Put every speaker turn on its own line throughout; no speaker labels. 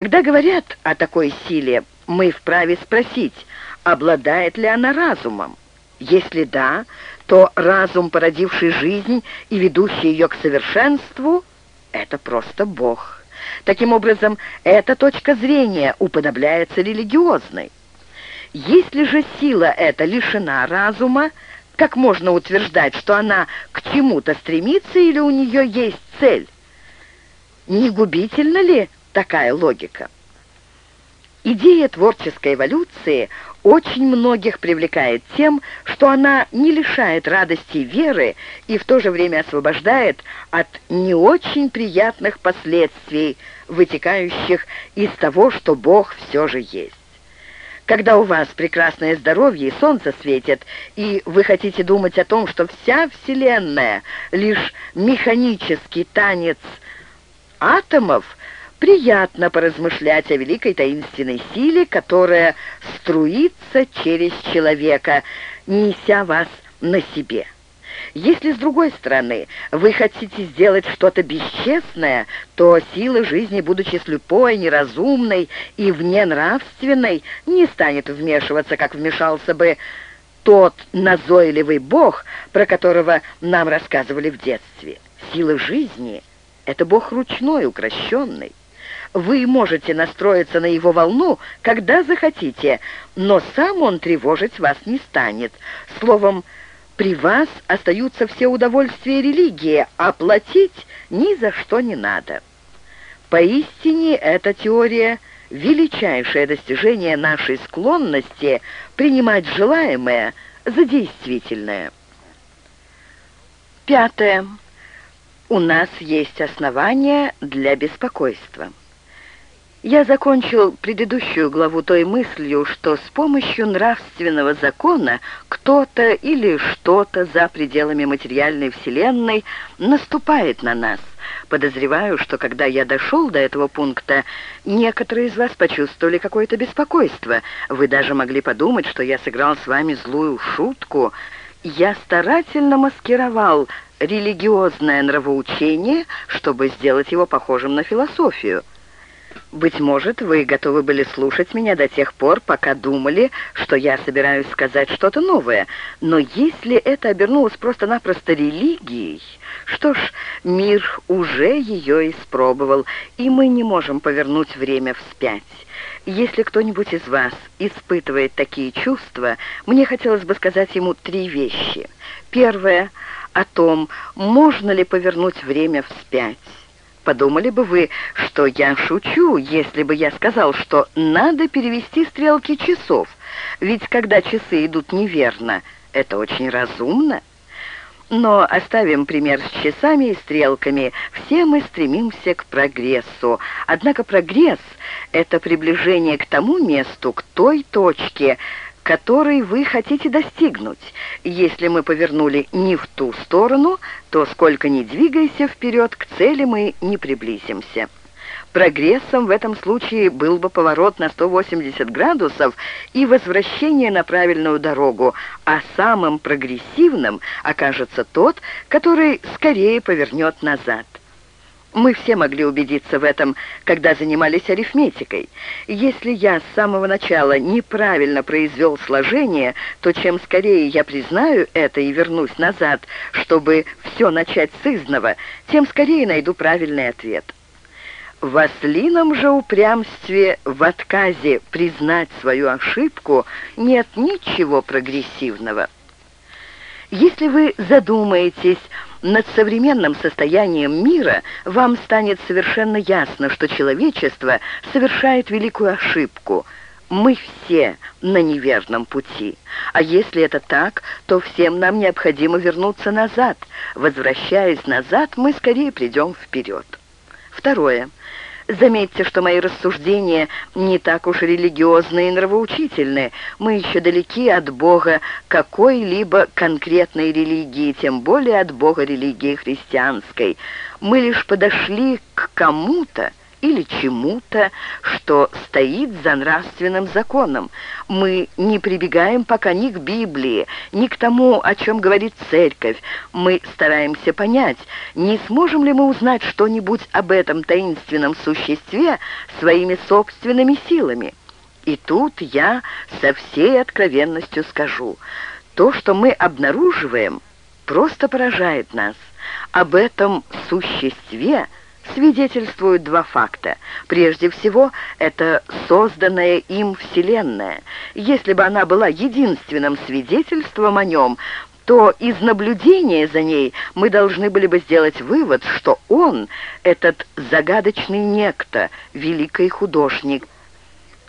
Когда говорят о такой силе, мы вправе спросить, обладает ли она разумом. Если да, то разум, породивший жизнь и ведущий ее к совершенству, это просто Бог. Таким образом, эта точка зрения уподобляется религиозной. Если же сила эта лишена разума, как можно утверждать, что она к чему-то стремится или у нее есть цель? Не губительно ли такая логика. Идея творческой эволюции очень многих привлекает тем, что она не лишает радости веры и в то же время освобождает от не очень приятных последствий, вытекающих из того, что Бог все же есть. Когда у вас прекрасное здоровье и солнце светит, и вы хотите думать о том, что вся Вселенная — лишь механический танец атомов, приятно поразмышлять о великой таинственной силе, которая струится через человека, неся вас на себе. Если, с другой стороны, вы хотите сделать что-то бесчестное, то сила жизни, будучи слепой, неразумной и вненравственной, не станет вмешиваться, как вмешался бы тот назойливый бог, про которого нам рассказывали в детстве. Сила жизни — это бог ручной, укращенный. Вы можете настроиться на его волну, когда захотите, но сам он тревожить вас не станет. Словом, при вас остаются все удовольствия религии, а платить ни за что не надо. Поистине эта теория – величайшее достижение нашей склонности принимать желаемое за действительное. Пятое. У нас есть основания для беспокойства. Я закончил предыдущую главу той мыслью, что с помощью нравственного закона кто-то или что-то за пределами материальной вселенной наступает на нас. Подозреваю, что когда я дошел до этого пункта, некоторые из вас почувствовали какое-то беспокойство. Вы даже могли подумать, что я сыграл с вами злую шутку. Я старательно маскировал религиозное нравоучение, чтобы сделать его похожим на философию. Быть может, вы готовы были слушать меня до тех пор, пока думали, что я собираюсь сказать что-то новое. Но если это обернулось просто-напросто религией, что ж, мир уже ее испробовал, и мы не можем повернуть время вспять. Если кто-нибудь из вас испытывает такие чувства, мне хотелось бы сказать ему три вещи. Первое — о том, можно ли повернуть время вспять. Подумали бы вы, что я шучу, если бы я сказал, что надо перевести стрелки часов, ведь когда часы идут неверно, это очень разумно. Но оставим пример с часами и стрелками. Все мы стремимся к прогрессу. Однако прогресс — это приближение к тому месту, к той точке, который вы хотите достигнуть. Если мы повернули не в ту сторону, то сколько ни двигайся вперед, к цели мы не приблизимся. Прогрессом в этом случае был бы поворот на 180 градусов и возвращение на правильную дорогу, а самым прогрессивным окажется тот, который скорее повернет назад. Мы все могли убедиться в этом, когда занимались арифметикой. Если я с самого начала неправильно произвел сложение, то чем скорее я признаю это и вернусь назад, чтобы все начать с изного, тем скорее найду правильный ответ. В ослином же упрямстве в отказе признать свою ошибку нет ничего прогрессивного. Если вы задумаетесь над современным состоянием мира, вам станет совершенно ясно, что человечество совершает великую ошибку. Мы все на неверном пути. А если это так, то всем нам необходимо вернуться назад. Возвращаясь назад, мы скорее придем вперед. Второе. Заметьте, что мои рассуждения не так уж религиозные и нравоучительные. Мы еще далеки от Бога какой-либо конкретной религии, тем более от Бога религии христианской. Мы лишь подошли к кому-то или чему-то, что стоит за нравственным законом. Мы не прибегаем пока ни к Библии, ни к тому, о чем говорит Церковь. Мы стараемся понять, не сможем ли мы узнать что-нибудь об этом таинственном существе своими собственными силами. И тут я со всей откровенностью скажу, то, что мы обнаруживаем, просто поражает нас. Об этом существе – свидетельствуют два факта. Прежде всего, это созданная им Вселенная. Если бы она была единственным свидетельством о нем, то из наблюдения за ней мы должны были бы сделать вывод, что он, этот загадочный некто, великий художник,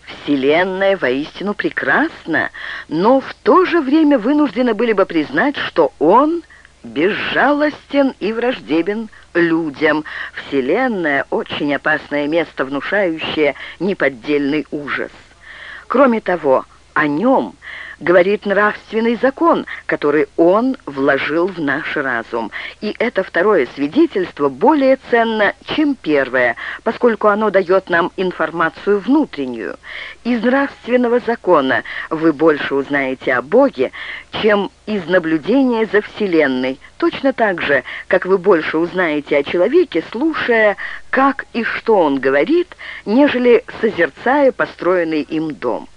Вселенная воистину прекрасна, но в то же время вынуждены были бы признать, что он безжалостен и враждебен людям. Вселенная — очень опасное место, внушающее неподдельный ужас. Кроме того, о нем говорит нравственный закон, который он вложил в наш разум. И это второе свидетельство более ценно, чем первое, поскольку оно дает нам информацию внутреннюю. Из нравственного закона вы больше узнаете о Боге, чем из наблюдения за Вселенной, точно так же, как вы больше узнаете о человеке, слушая, как и что он говорит, нежели созерцая построенный им дом.